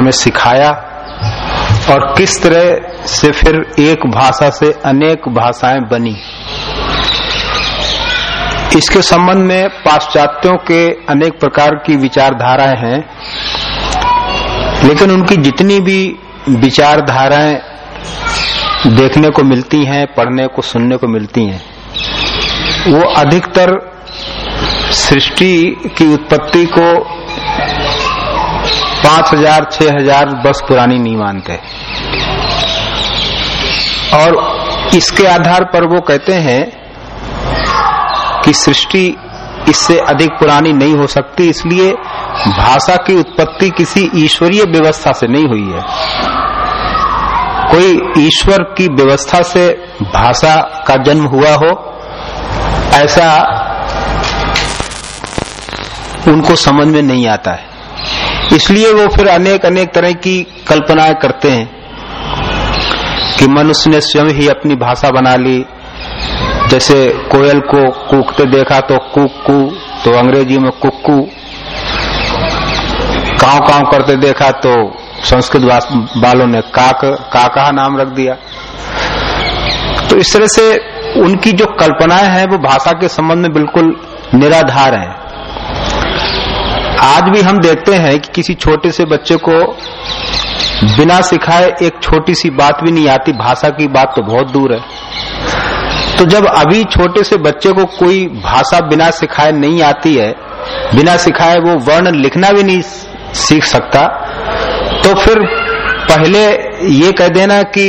हमें सिखाया और किस तरह से फिर एक भाषा से अनेक भाषाएँ बनी। इसके संबंध में पाश्चात्यों के अनेक प्रकार की विचारधाराएँ हैं, लेकिन उनकी जितनी भी विचारधाराएँ देखने को मिलती हैं, पढ़ने को, सुनने को मिलती हैं, वो अधिकतर सृष्टि की उत्पत्ति को पाँच हज़ार, छह हज़ार बस पुरानी नहीं मानते। और इसके आधार पर वो कहते हैं कि सृष्टि इससे अधिक पुरानी नहीं हो सकती, इसलिए भाषा की उत्पत्ति किसी ईश्वरीय व्यवस्था से नहीं हुई है। कोई ईश्वर की व्यवस्था से भाषा का जन्म हुआ हो, ऐसा उनको समझ में नहीं आता है। इसलिए वो फिर अनेक अनेक तरह की कल्पनाएँ करते हैं कि मनुष्य ने स्वयं ही अपनी भाषा बना ली। जैसे कोयल को कूकते देखा तो कुक तो अंग्रेज़ी में कुक्कू। काव काव करते देखा तो संस्कृत वालों ने काक, काका नाम रख दिया। तो इस तरह से उनकी जो कल्पनाएँ हैं, वो भाषा के संबंध में बिल्कुल निराधार है। आज भी हम देखते हैं कि किसी छोटे से बच्चे को बिना सिखाए एक छोटी सी बात भी नहीं आती, भाषा की बात तो बहुत दूर है। तो जब अभी छोटे से बच्चे को कोई भाषा बिना सिखाए नहीं आती है, बिना सिखाए वो वर्ण लिखना भी नहीं सीख सकता तो फिर पहले ये कह देना कि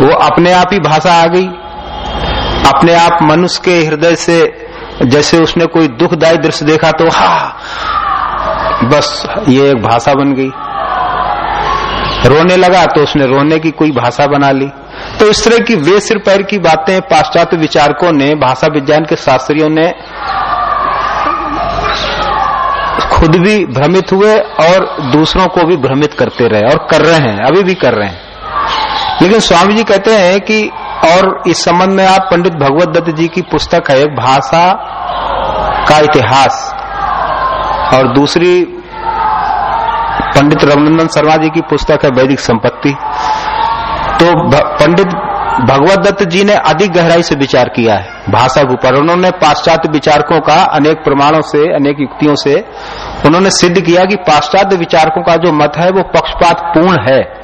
वो अपने आप ही भाषा आ गई। अपने आप मनुष्य के हृदय से जैसे उसने कोई दुखदायी दृश्य देखा तो हा बस ये एक भाषा बन गई। रोने लगा तो उसने रोने की कोई भाषा बना ली। तो इस तरह की वे सिर पैर की बातें पाश्चात्य विचारकों ने, भाषा विज्ञान के शास्त्रियों ने खुद भी भ्रमित हुए और दूसरों को भी भ्रमित करते रहे और कर रहे हैं, अभी भी कर रहे हैं। लेकिन स्वामी जी कहते हैं कि, और इस संबंध में आप पंडित भगवत दत्त जी की पुस्तक है, भाषा का इतिहास। और दूसरी पंडित रघुनंदन शर्मा जी की पुस्तक है वैदिक संपत्ति। तो पंडित भगवत दत्त जी ने अधिक गहराई से विचार किया है। भाषा के ऊपर उन्होंने पाश्चात्य विचारकों का, अनेक प्रमाणों से, अनेक युक्तियों से, उन्होंने सिद्ध किया कि पाश्चात्य विचारकों का जो मत है, वो पक्षपात पूर्ण है।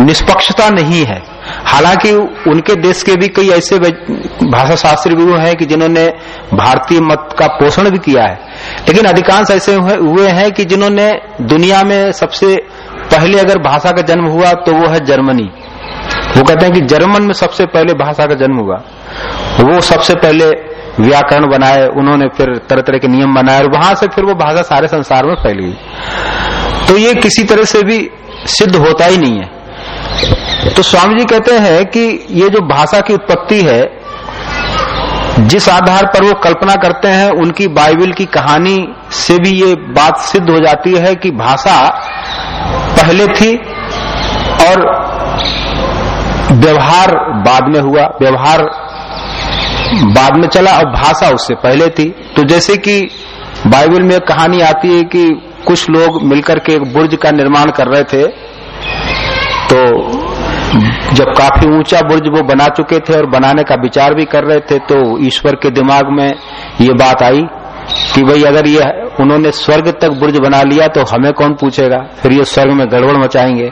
निष्पक्षता नहीं है। हालाँकि उनके देश के भी कई ऐसे भाषा शास्त्री गुरु हैं कि जिन्होंने भारतीय मत का पोषण भी किया है। लेकिन अधिकांश ऐसे हुए हैं कि जिन्होंने दुनिया में सबसे पहले अगर भाषा का जन्म हुआ तो वो है जर्मनी। वो कहते हैं कि जर्मन में सबसे पहले भाषा का जन्म हुआ। वो सबसे पहले व्याकरण बनाए, उन्होंने फिर तरह तरह के नियम बनाए और वहाँ से फिर वो भाषा सारे संसार में फैल। गई तो ये किसी तरह से भी सिद्ध होता ही नहीं है। तो स्वामी जी कहते हैं कि ये जो भाषा की उत्पत्ति है, जिस आधार पर वो कल्पना करते हैं, उनकी बाइबल की कहानी से भी ये बात सिद्ध हो जाती है कि भाषा पहले थी और व्यवहार बाद में हुआ, व्यवहार बाद में चला और भाषा उससे पहले थी। तो जैसे कि बाइबल में एक कहानी आती है कि कुछ लोग मिलकर के एक बुर्ज का निर्माण कर रहे थे जब काफ़ी ऊँचा बुर्ज वो बना चुके थे और बनाने का विचार भी कर रहे थे तो ईश्वर के दिमाग में ये बात आई कि भाई अगर ये उन्होंने स्वर्ग तक बुर्ज बना लिया तो हमें कौन पूछेगा? फिर ये स्वर्ग में गड़बड़ मचाएँगे।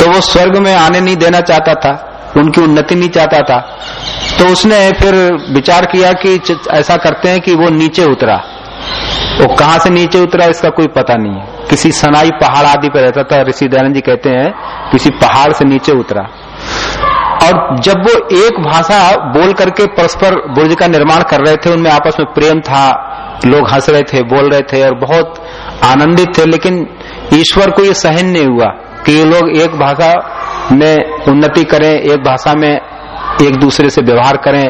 तो वो स्वर्ग में आने नहीं देना चाहता था, उनकी उन्नति नहीं चाहता था। तो उसने फिर विचार किया कि ऐसा करते हैं कि वो नीचे उतरा। वो कहा से नीचे उतरा, इसका कोई पता नहीं। है किसी सनाई पहाड़ आदि पर रहता था ऋषि दयानंद जी कहते हैं, किसी पहाड़ से नीचे उतरा। और जब वो एक भाषा बोल करके परस्पर बुर्ज का निर्माण कर रहे थे, उनमें आपस में प्रेम था, लोग हंस रहे थे, बोल रहे थे, और बहुत आनंदित थे, लेकिन ईश्वर को ये सहन नहीं हुआ कि ये लोग एक भाषा में उन्नति करें, एक भाषा में एक दूसरे से व्यवहार करें,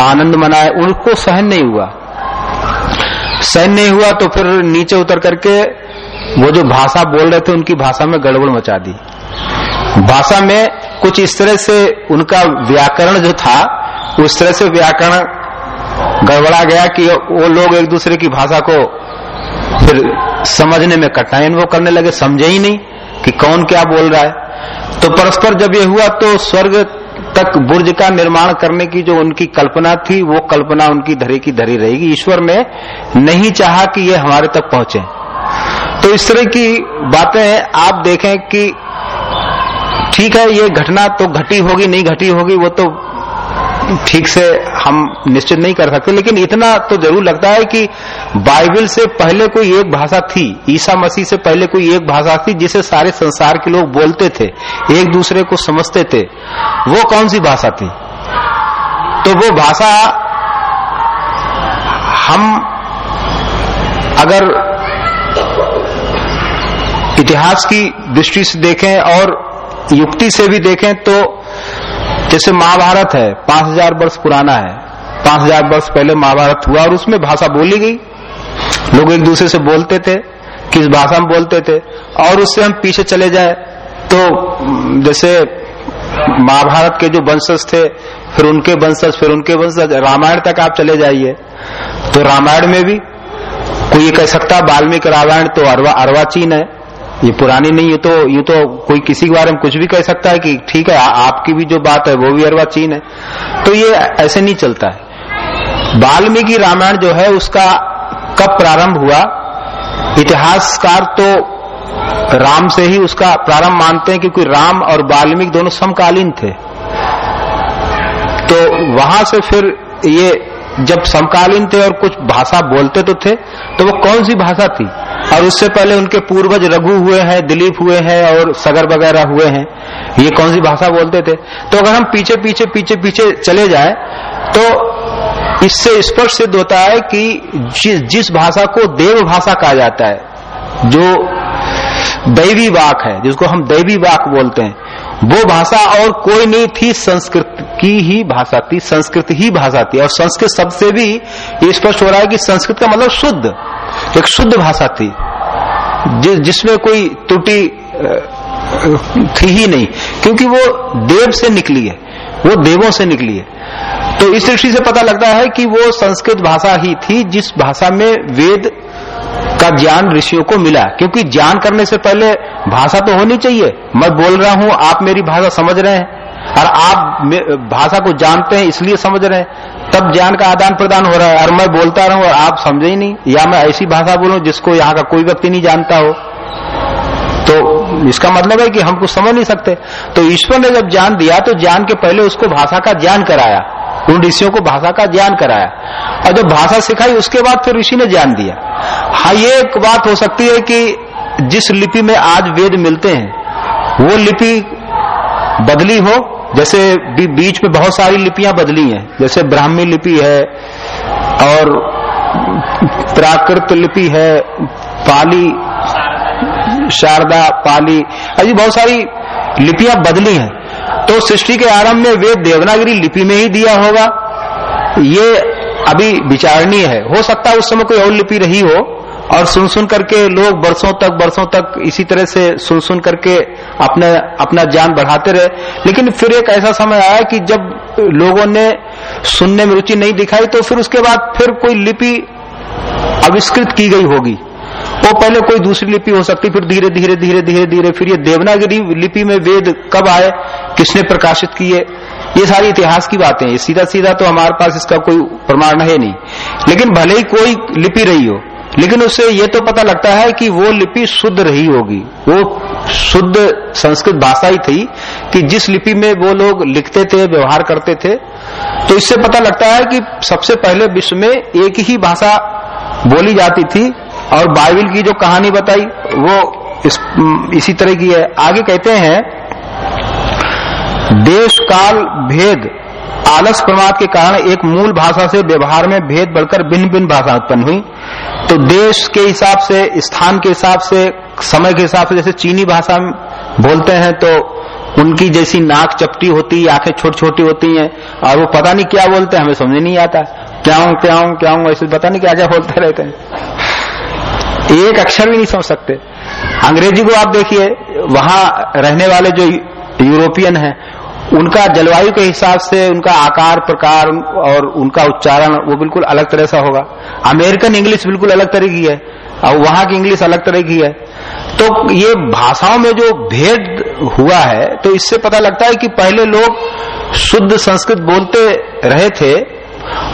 आनंद मनाए, उनको सहन नहीं हुआ। सहन नहीं हुआ तो फिर नीचे उतर करके वो जो भाषा बोल रहे थे, उनकी भाषा में गड़बड़ मचा दी। भाषा में कुछ इस तरह से उनका व्याकरण जो था, उस तरह से व्याकरण गड़बड़ा गया कि वो लोग एक दूसरे की भाषा को फिर समझने में कठिनाई अनुभव करने लगे, समझे ही नहीं कि कौन क्या बोल रहा है। तो परस्पर जब ये हुआ तो स्वर्ग तक बुर्ज का निर्माण करने की जो उनकी कल्पना थी, वो कल्पना उनकी धरी की धरी रहेगी। ईश्वर ने नहीं चाहा कि ये हमारे तक पहुँचे। तो इस तरह की बातें आप देखें कि ठीक है, ये घटना तो घटी होगी, नहीं घटी होगी, वो तो ठीक से हम निश्चित नहीं कर सकते। लेकिन इतना तो ज़रूर लगता है कि बाइबल से पहले कोई एक भाषा थी, ईसा मसीह से पहले कोई एक भाषा थी, जिसे सारे संसार के लोग बोलते थे, एक दूसरे को समझते थे। वो कौन सी भाषा थी? तो वो भाषा हम अगर इतिहास की दृष्टि से देखें और युक्ति से भी देखें तो जैसे महाभारत है, पाँच हज़ार वर्ष पुराना है। पाँच हज़ार वर्ष पहले महाभारत हुआ और उसमें भाषा बोली गई। लोग एक दूसरे से बोलते थे, किस भाषा में बोलते थे, और उससे हम पीछे चले जाए। तो जैसे महाभारत के जो वंशज थे, फिर उनके वंशज, फिर उनके वंशज, रामायण तक आप चले जाइए। तो रामायण में भी कोई कह सकता वाल्मीकि रामायण तो अरवा, अर्वाचीन है। ये पुरानी नहीं है तो ये तो कोई किसी के बारे में कुछ भी कह सकता है कि ठीक है आपकी भी जो बात है, वो भी अर्वाचीन है। तो ये ऐसे नहीं चलता है। वाल्मीकि रामायण जो है, उसका कब प्रारंभ हुआ? इतिहासकार तो राम से ही उसका प्रारंभ मानते हैं क्योंकि राम और वाल्मीकि दोनों समकालीन थे। तो वहाँ से फिर ये जब समकालीन थे और कुछ भाषा बोलते तो थे तो वो कौन सी भाषा थी? और उससे पहले उनके पूर्वज रघु हुए हैं दिलीप हुए हैं और सगर वगैरह हुए हैं। ये कौन सी भाषा बोलते थे? तो अगर हम पीछे पीछे पीछे पीछे चले जाए तो इससे स्पष्ट सिद्ध होता है कि जिस, जिस भाषा को देव भाषा कहा जाता है जो दैवी वाक है जिसको हम दैवी वाक बोलते हैं वो भाषा और कोई नहीं थी संस्कृत की ही भाषा थी संस्कृत ही भाषा थी। और संस्कृत शब्द से भी स्पष्ट हो रहा है कि संस्कृत का मतलब शुद्ध। एक शुद्ध भाषा थी जि, जिसमें कोई त्रुटि थी ही नहीं क्योंकि वो देव से निकली है वो देवों से निकली है। तो इस दृष्टि से पता लगता है कि वो संस्कृत भाषा ही थी जिस भाषा में वेद का ज्ञान ऋषियों को मिला। क्योंकि ज्ञान करने से पहले भाषा तो होनी चाहिए। मैं बोल रहा हूँ आप मेरी भाषा समझ रहे हैं और आप भाषा को जानते हैं इसलिए समझ रहे हैं। तब ज्ञान का आदान प्रदान हो रहा है। और मैं बोलता रहूँ, और आप समझे ही नहीं, या मैं ऐसी भाषा बोलूँ जिसको यहाँ का कोई व्यक्ति नहीं जानता हो। तो इसका मतलब है कि हम कुछ समझ नहीं सकते। तो ईश्वर ने जब ज्ञान दिया तो ज्ञान के पहले उसको भाषा का ज्ञान कराया। उन ऋषियों को भाषा का ज्ञान कराया। और जब भाषा सिखाई, उसके बाद फिर ऋषि ने ज्ञान दिया। हाँ ये एक बात हो सकती है कि जिस लिपि में आज वेद मिलते हैं, वो लिपि बदली हो जैसे बीच में बहुत सारी लिपियाँ बदली हैं। जैसे ब्राह्मी लिपि है और प्राकृत लिपि है, पाली, शारदा, पाली, ऐसी बहुत सारी लिपियाँ बदली हैं। तो सृष्टि के आरंभ में वेद देवनागरी लिपि में ही दिया होगा। ये अभी विचारणीय है। हो सकता है उस समय कोई और लिपि रही हो। और सुन सुन करके लोग बरसों तक बरसों तक इसी तरह से सुन सुन करके अपने, अपना ज्ञान बढ़ाते रहे। लेकिन फिर एक ऐसा समय आया कि जब लोगों ने सुनने में रुचि नहीं दिखाई तो फिर उसके बाद फिर कोई लिपि आविष्कृत की गई होगी। वो पहले कोई दूसरी लिपि हो सकती, फिर धीरे धीरे धीरे धीरे धीरे, फिर ये देवनागरी लिपि में वेद कब आए, किसने प्रकाशित किए, ये सारी इतिहास की बातें हैं। सीधा सीधा तो हमारे पास इसका कोई प्रमाण है नहीं। लेकिन भले ही कोई लिपि रही हो लेकिन उससे ये तो पता लगता है कि वो लिपि शुद्ध रही होगी। वो शुद्ध संस्कृत भाषा ही थी कि जिस लिपि में वो लोग लिखते थे व्यवहार करते थे तो इससे पता लगता है कि सबसे पहले विश्व में एक ही भाषा बोली जाती थी और बाइबिल की जो कहानी बताई वो इस, इसी तरह की है। आगे कहते हैं देश काल भेद आलस प्रमाद के कारण एक मूल भाषा से व्यवहार में भेद बढ़कर भिन्न भिन्न भाषा उत्पन्न हुई। तो देश के हिसाब से, स्थान के हिसाब से, समय के हिसाब से जैसे चीनी भाषा बोलते हैं तो उनकी जैसी नाक चपटी होती है आँखें छोटी छोटी होती हैं, और वो पता नहीं क्या बोलते हैं, हमें समझ नहीं आता। क्याऊं क्या क्याऊं, ऐसे पता नहीं क्या क्या बोलते रहते हैं। एक अक्षर भी नहीं समझ सकते। अंग्रेज़ी को आप देखिए, वहाँ रहने वाले जो यूरोपियन हैं उनका जलवायु के हिसाब से, उनका आकार, प्रकार और उनका उच्चारण, वो बिल्कुल अलग तरह से होगा। अमेरिकन इंग्लिश बिल्कुल अलग तरह की है, और वहाँ की इंग्लिश अलग तरह की है। तो ये भाषाओं में जो भेद हुआ है तो इससे पता लगता है कि पहले लोग शुद्ध संस्कृत बोलते रहे थे,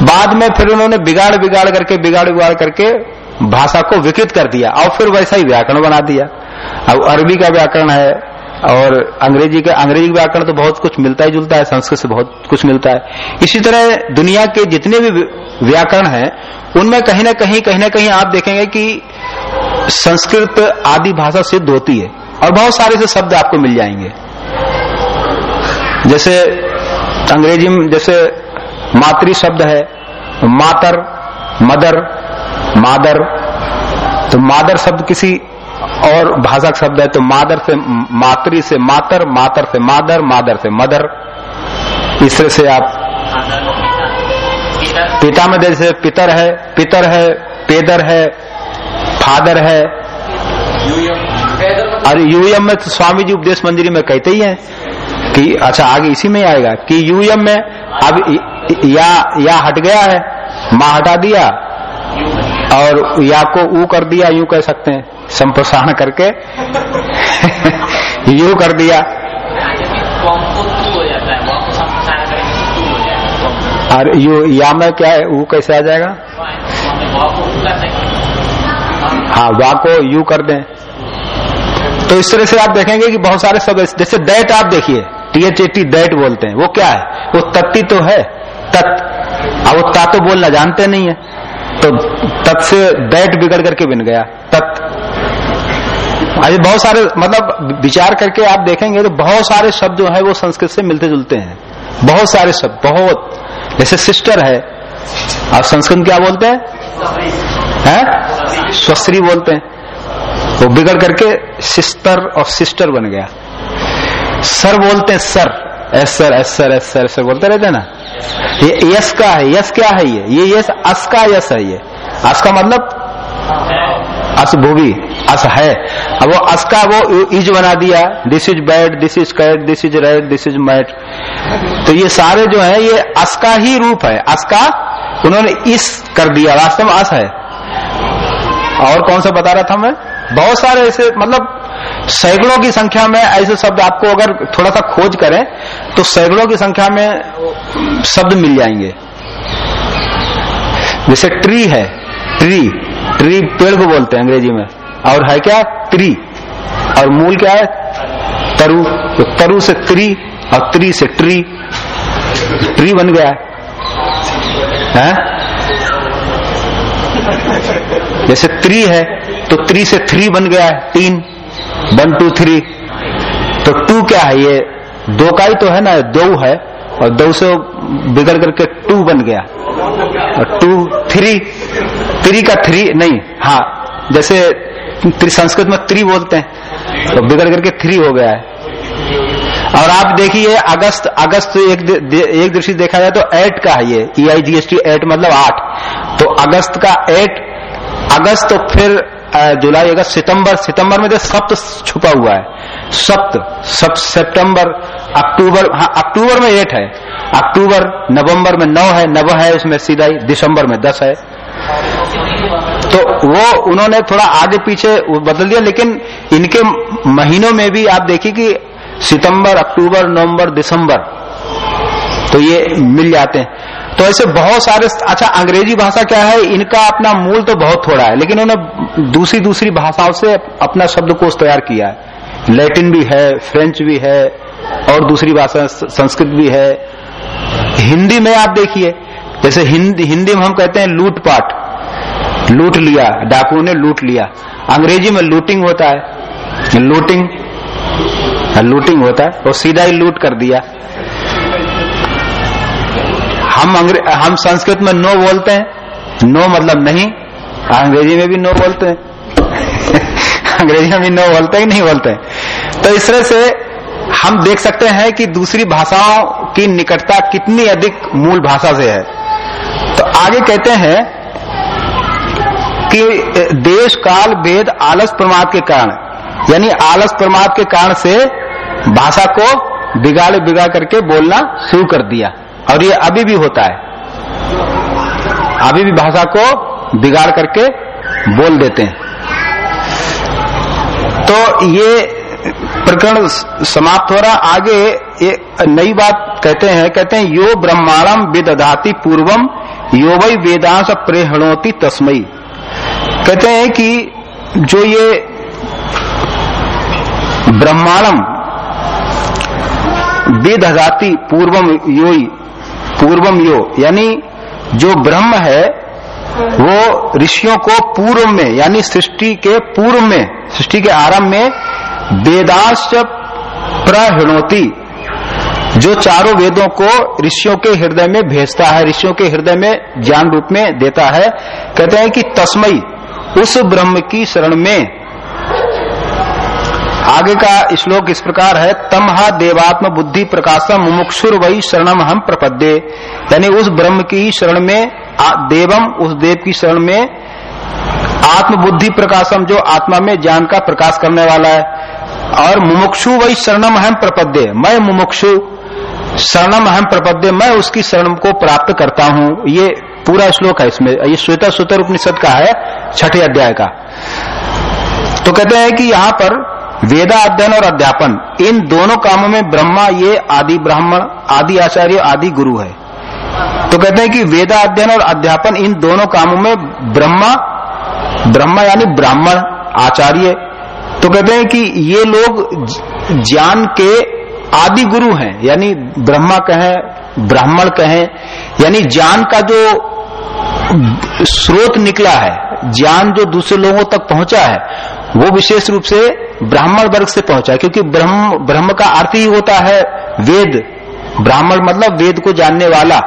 बाद में फिर उन्होंने बिगाड़ बिगाड़ करके, बिगाड़ बिगाड़ करके भाषा को विकृत कर दिया, और फिर वैसा ही व्याकरण बना दिया। अब अरबी का व्याकरण है और अंग्रेज़ी का, अंग्रेज़ी व्याकरण तो बहुत कुछ मिलता ही जुलता है, संस्कृत से बहुत कुछ मिलता है। इसी तरह दुनिया के जितने भी व्याकरण हैं, उनमें कहीं ना कहीं कहीं ना कहीं आप देखेंगे कि संस्कृत आदि भाषा सिद्ध होती है और बहुत सारे से शब्द आपको मिल जाएँगे। जैसे अंग्रेज़ी में, जैसे मातृ शब्द है, मातर, मदर, मादर तो मादर शब्द किसी और भाषा का शब्द है तो मादर से मातृ से मातर मातर से मादर मादर से मदर। इस से आप पिता में जैसे पितर है पितर है, पेदर है, फादर है। और यूएम में तो स्वामी जी उपदेश मंदिर में कहते ही हैं कि अच्छा आगे इसी में आएगा कि यूएम में अब या या हट गया है, माँ हटा दिया, और या को ऊ कर दिया, यूँ कह सकते हैं। संप्रसारण करके यू कर दिया। और यू, या में क्या है वो कैसे आ जाएगा? हाँ वा को यू कर दें। तो इस तरह से आप देखेंगे कि बहुत सारे शब्द जैसे दैट आप देखिए, T H A T that बोलते हैं, वो क्या है? वो तत्ती तो है, तत्। अब वो ता तो बोलना जानते नहीं है। तो तत् से दैट बिगड़ करके बन गया, तत्। अभी बहुत सारे मतलब विचार करके आप देखेंगे तो बहुत सारे शब्द जो है वो संस्कृत से मिलते जुलते हैं। बहुत सारे शब्द, बहुत। जैसे सिस्टर है। आप संस्कृत क्या बोलते हैं? है? स्वस्त्री बोलते हैं। वो बिगड़ करके सिस्टर और सिस्टर बन गया। सर बोलते हैं sir. Yes sir yes sir yes sir sir बोलते रहते ना? ये यस का है, यस क्या है ये? ये यस, अस का यस है ये। अस का मतलब? अस भूवि। अस है। अब वो अस का वो इज़ बना दिया। This is bad this is cat this is red this is mat तो ये सारे जो है, ये अस का ही रूप है। अस का उन्होंने इस कर दिया। वास्तव में अस है। और कौन सा बता रहा था मैं? बहुत सारे ऐसे मतलब सैकड़ों की संख्या में ऐसे शब्द आपको अगर थोड़ा सा खोज करें तो सैकड़ों की संख्या में शब्द मिल जाएँगे। जैसे ट्री है। ट्री ट्री पेड़ को बोलते हैं अंग्रेज़ी में। और है क्या? ट्री और मूल क्या है? तरु। तो तरु से त्रि और त्रि से ट्री ट्री बन गया। है, है? जैसे त्रि है तो त्रि से थ्री बन गया है। तीन। One two three. तो टू क्या है? ये दो का ही तो है ना? दो है। और दो से बिगड़ करके टू बन गया। और टू थ्री। थ्री का थ्री नहीं। हाँ जैसे संस्कृत में त्रि बोलते हैं। तो बिगड़ करके थ्री हो गया है। और आप देखिए अगस्त अगस्त एक दे, एक दृष्टि देखा जाए तो एट का है ये। E I G H T eight मतलब आठ। तो अगस्त का एट अगस्त तो फिर जुलाई अगस्त सितंबर। सितंबर में तो सप्त छुपा हुआ है। सप्त सप्त सितंबर अक्टूबर हाँ अक्टूबर में एट है। अक्टूबर नवंबर में नौ है नव है उसमें सीधा ही दिसंबर में दस है। तो वो उन्होंने थोड़ा आगे पीछे बदल दिया, लेकिन इनके महीनों में भी आप देखिए कि सितंबर, अक्टूबर, नवंबर, दिसंबर तो ये मिल जाते हैं। तो ऐसे बहुत सारे अच्छा अंग्रेज़ी भाषा क्या है? इनका अपना मूल तो बहुत थोड़ा है, लेकिन उन्होंने दूसरी दूसरी भाषाओं से अपना शब्दकोश तैयार किया है। लैटिन भी है, फ्रेंच भी है, और दूसरी भाषा, संस्कृत भी है। हिंदी में आप देखिए, जैसे हिंदी हिंदी में हम कहते हैं लूटपाट। लूट लिया, डाकुओं ने लूट लिया। अंग्रेज़ी में लूटिंग होता है। लूटिंग लूटिंग होता है। वो सीधा ही लूट कर दिया। हम हम संस्कृत में नो बोलते हैं। नो मतलब नहीं, अंग्रेज़ी में भी नो बोलते हैं। अंग्रेज़ी में भी नो बोलते ही नहीं बोलते तो इस तरह से हम देख सकते हैं कि दूसरी भाषाओं की निकटता कितनी अधिक मूल भाषा से है। तो आगे कहते हैं कि देश, काल, भेद, आलस, प्रमाद के कारण। यानी आलस, प्रमाद के कारण से भाषा को बिगाड़ बिगाड़ करके बोलना शुरू कर दिया। और ये अभी भी होता है। अभी भी भाषा को बिगाड़ करके बोल देते हैं। तो ये प्रकरण समाप्त हो रहा। आगे ये नई बात कहते हैं। कहते हैं, यो ब्रह्मांडम विदधाति पूर्वम, यो वही वेदांश प्रेहणोति तस्मई कहते हैं कि जो ये ब्रह्मांडम विदधाति पूर्वम यो पूर्वम यो, यानी जो ब्रह्म है, वो ऋषियों को पूर्व में, यानी सृष्टि के पूर्व में, सृष्टि के आरंभ में वेदांश प्रहणोति, जो चारों वेदों को ऋषियों के हृदय में भेजता है, ऋषियों के हृदय में ज्ञान रूप में देता है, कहते हैं कि तस्मई उस ब्रह्म की शरण में। आगे का श्लोक इस प्रकार है, तमहा देवात्म बुद्धि प्रकाशम मुमुक्षुर वही शरणम हम प्रपद्ये। यानी उस ब्रह्म की शरण में देवम उस देव की शरण में आत्म बुद्धि प्रकाशम, जो आत्मा में ज्ञान का प्रकाश करने वाला है। और मुमुक्षु वही शरणम हम प्रपद्य। मैं मुमुक्षु, शरणम हम प्रपद्य, मैं उसकी शरण को प्राप्त करता हूँ। ये पूरा श्लोक है इसमें। ये श्वेता सूत्र उपनिषद का है, छठे अध्याय का। तो कहते हैं कि यहाँ पर वेदा अध्ययन और अध्यापन, इन दोनों कामों में ब्रह्मा ये आदि ब्राह्मण, आदि आचार्य, आदि गुरु है। तो कहते हैं कि वेदा अध्ययन और अध्यापन, इन दोनों कामों में ब्रह्मा ब्रह्मा यानी ब्राह्मण, आचार्य। तो कहते हैं कि ये लोग ज्ञान के आदि गुरु हैं, यानी ब्रह्मा कहें, ब्राह्मण कहें, यानी ज्ञान का जो स्रोत निकला है, ज्ञान जो दूसरे लोगों तक पहुँचा है, वो विशेष रूप से ब्राह्मण वर्ग से पहुँचा है, क्योंकि ब्रह्म ब्रह्म का अर्थ ही होता है वेद। ब्राह्मण मतलब वेद को जानने वाला।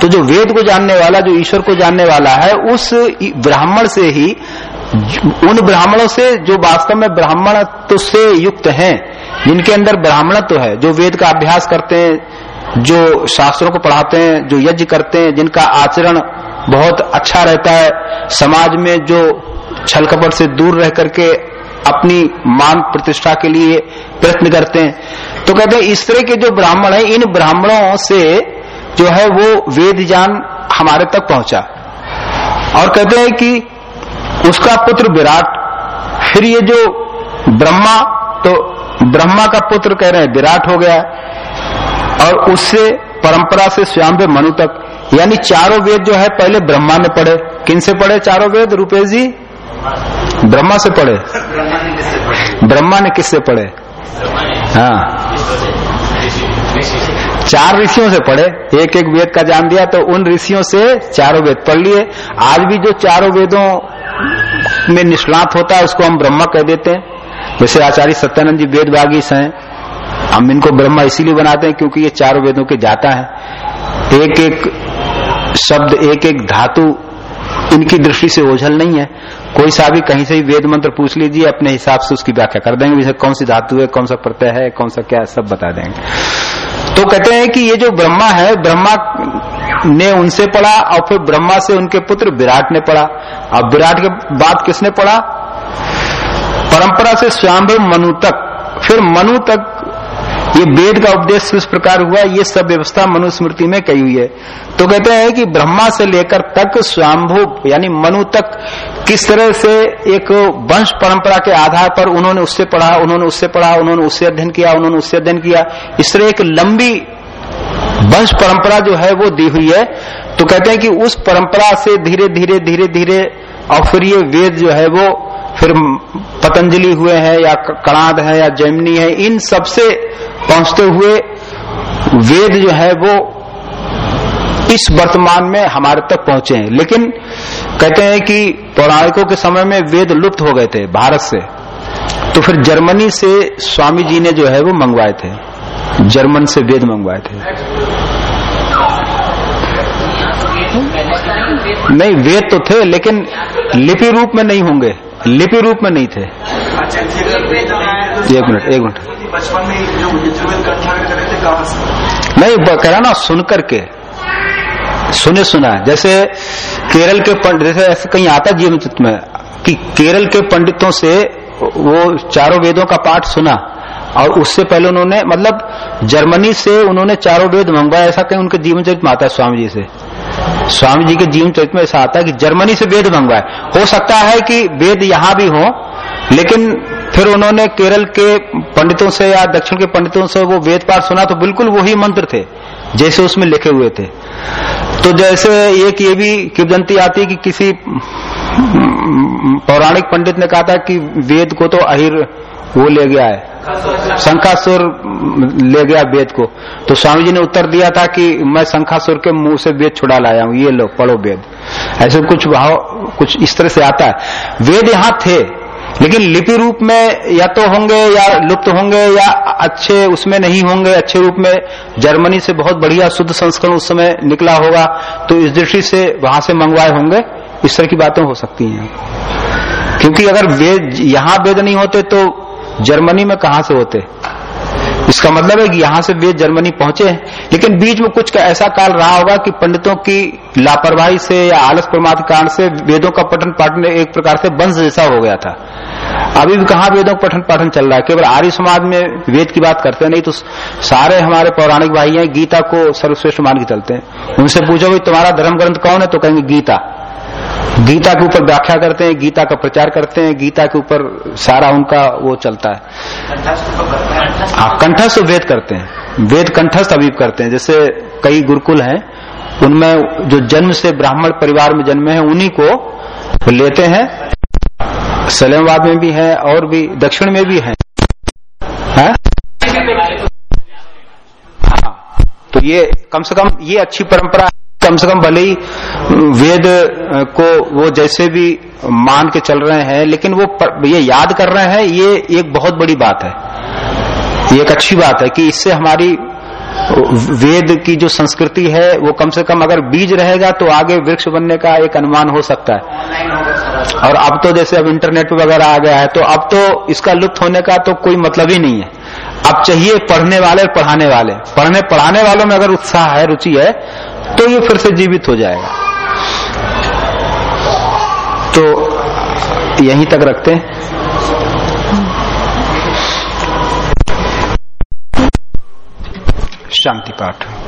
तो जो वेद को जानने वाला, जो ईश्वर को जानने वाला है, उस ब्राह्मण से ही, उन ब्राह्मणों से जो वास्तव में ब्राह्मण तो से युक्त हैं, जिनके अंदर ब्राह्मण तो है, जो वेद का अभ्यास करते हैं, जो शास्त्रों को पढ़ाते हैं, जो यज्ञ करते हैं, जिनका आचरण बहुत अच्छा रहता है। समाज में जो छल कपट से दूर रह करके अपनी मान प्रतिष्ठा के लिए प्रयत्न करते हैं। तो कहते हैं, इस तरह के जो ब्राह्मण है, इन ब्राह्मणों से जो है वो वेद ज्ञान हमारे तक पहुँचा। और कहते हैं कि उसका पुत्र विराट, फिर ये जो ब्रह्मा तो ब्रह्मा का पुत्र कह रहे हैं, विराट हो गया। और उससे परंपरा से स्वयं मनु तक यानी चारों वेद जो है पहले ब्रह्मा ने पढ़े। किन से पढ़े चारों वेद, रूपेश जी? ब्रह्मा से पढ़े। ब्रह्मा ने किससे पढ़े? हाँ। चार ऋषियों से पढ़े। एक एक वेद का जान दिया तो उन ऋषियों से चारों वेद पढ़ लिए। आज भी जो चारों वेदों में निष्णात होता है, उसको हम ब्रह्मा कह देते हैं। जैसे आचार्य सत्यानंद जी वेद बागीस हैं। हम इनको ब्रह्मा इसीलिए बनाते हैं क्योंकि ये चारों वेदों के जाता है। एक एक शब्द एक एक धातु इनकी दृष्टि से ओझल नहीं है। कोई सा भी कहीं से भी वेद मंत्र पूछ लीजिए, अपने हिसाब से उसकी व्याख्या कर देंगे। जैसे कौन सी धातु है, कौन सा प्रत्यय है, कौन सा क्या है, सब बता देंगे। तो कहते हैं कि ये जो ब्रह्मा है, ब्रह्मा ने उनसे पढ़ा और फिर ब्रह्मा से उनके पुत्र विराट ने पढ़ा। अब विराट के बाद किसने पढ़ा? परंपरा से स्वयं मनु तक। फिर मनु तक ये वेद का उपदेश किस प्रकार हुआ? ये सब व्यवस्था मनुस्मृति में कही हुई है। तो कहते हैं कि ब्रह्मा से लेकर तक स्वयंभू यानी मनु तक, किस तरह से एक वंश परंपरा के आधार पर उन्होंने उससे पढ़ा, उन्होंने उससे पढ़ा, उन्होंने उससे अध्ययन किया, उन्होंने उससे अध्ययन किया। इस तरह एक लंबी वंश परंपरा जो है वो दी हुई है। तो कहते हैं कि उस परंपरा से धीरे धीरे धीरे धीरे और फिर ये वेद जो है वो फिर पतंजलि हुए हैं या कणाद है या जैमिनी है, इन सबसे पहुँचते हुए वेद जो है वो इस वर्तमान में हमारे तक पहुँचे हैं। लेकिन कहते हैं कि पौराणिकों के समय में वेद लुप्त हो गए थे भारत से। तो फिर जर्मनी से स्वामी जी ने जो है वो मंगवाए थे। जर्मन से वेद मंगवाए थे। नहीं, वेद तो थे, लेकिन लिपि रूप में नहीं होंगे। लिपि रूप में नहीं थे। एक मिनट एक मिनट। नहीं कह रहा ना, सुन करके। सुने, सुना जैसे केरल के पंडित जैसे ऐसे कहीं आता जीवन चित्र में कि केरल के पंडितों से वो चारों वेदों का पाठ सुना और उससे पहले उन्होंने मतलब जर्मनी से उन्होंने चारों वेद मंगवाया ऐसा कहीं उनके जीवन चरित्र में आता है, स्वामी जी से। स्वामी जी के जीवन चरित्र में ऐसा आता है कि जर्मनी से वेद मंगवाए। हो सकता है कि वेद यहाँ भी हो, लेकिन फिर उन्होंने केरल के पंडितों से या दक्षिण के पंडितों से वो वेद पाठ सुना तो बिल्कुल वही मंत्र थे, जैसे उसमें लिखे हुए थे। तो जैसे एक ये भी किवदंती आती है कि किसी पौराणिक पंडित ने कहा था कि वेद को तो अहिर वो ले गया है। शंखासुर ले गया वेद को। तो स्वामी जी ने उत्तर दिया था कि मैं शंखासुर के मुँह से वेद छुड़ा लाया हूँ, ये लो, पढ़ो वेद। ऐसे कुछ भाव, कुछ इस तरह से आता है। वेद यहाँ थे, लेकिन लिपि रूप में या तो होंगे या लुप्त होंगे या अच्छे उसमें नहीं होंगे, अच्छे रूप में जर्मनी से बहुत बढ़िया शुद्ध संस्करण उस समय निकला होगा तो इस दृष्टि से वहाँ से मंगवाए होंगे, इस तरह की बातें हो सकती हैं। क्योंकि अगर वेद, यहाँ वेद नहीं होते तो जर्मनी में कहा से होते? इसका मतलब है कि यहाँ से वेद जर्मनी पहुँचे, लेकिन बीच में कुछ का ऐसा काल रहा होगा कि पंडितों की लापरवाही से या आलस प्रमाद कारण से वेदों का पठन पाठन एक प्रकार से वंश जैसा हो गया था। अभी भी कहा वेदों का पठन पाठन चल रहा है? केवल आर्य समाज में वेद की बात करते हैं, नहीं तो सारे हमारे पौराणिक भाई हैं गीता को सर्वश्रेष्ठ मान के चलते हैं। उनसे पूछो भाई, तुम्हारा धर्म ग्रंथ कौन है? तो कहेंगे, गीता। गीता के ऊपर व्याख्या करते हैं गीता का प्रचार करते हैं गीता के ऊपर सारा उनका वो चलता है। हाँ कंठस्थ वेद करते हैं वेद कंठस्थ अभी करते हैं। जैसे कई गुरुकुल हैं उनमें जो जन्म से ब्राह्मण परिवार में जन्मे हैं उन्हीं को लेते हैं। सलेमवाद में भी है और भी दक्षिण में भी है, है? हाँ तो ये कम से कम ये अच्छी परंपरा कम से कम भले ही वेद को वो जैसे भी मान के चल रहे हैं, लेकिन वो ये याद कर रहे हैं, ये एक बहुत बड़ी बात है। ये एक अच्छी बात है कि इससे हमारी वेद की जो संस्कृति है, वो कम से कम अगर बीज रहेगा तो आगे वृक्ष बनने का एक अनुमान हो सकता है। और अब तो जैसे अब इंटरनेट वगैरह आ गया है तो अब तो इसका लुप्त होने का तो कोई मतलब ही नहीं है। अब चाहिए पढ़ने वाले और पढ़ाने वाले। पढ़ने, पढ़ाने वालों में अगर उत्साह है, रुचि है तो ये फिर से जीवित हो जाएगा। तो यहीं तक रखते हैं। शांति पाठ।